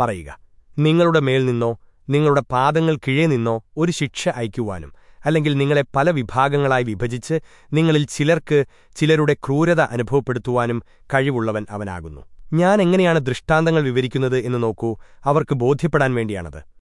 പറയുക നിങ്ങളുടെ മേൽ നിന്നോ നിങ്ങളുടെ പാദങ്ങൾ കിഴേ നിന്നോ ഒരു ശിക്ഷ അയക്കുവാനും അല്ലെങ്കിൽ നിങ്ങളെ പല വിഭാഗങ്ങളായി വിഭജിച്ച് നിങ്ങളിൽ ചിലർക്ക് ചിലരുടെ ക്രൂരത അനുഭവപ്പെടുത്തുവാനും കഴിവുള്ളവൻ അവനാകുന്നു. ഞാൻ എങ്ങനെയാണ് ദൃഷ്ടാന്തങ്ങൾ വിവരിക്കുന്നത് എന്ന് നോക്കൂ അവർക്ക് ബോധ്യപ്പെടാൻ വേണ്ടിയാണത്.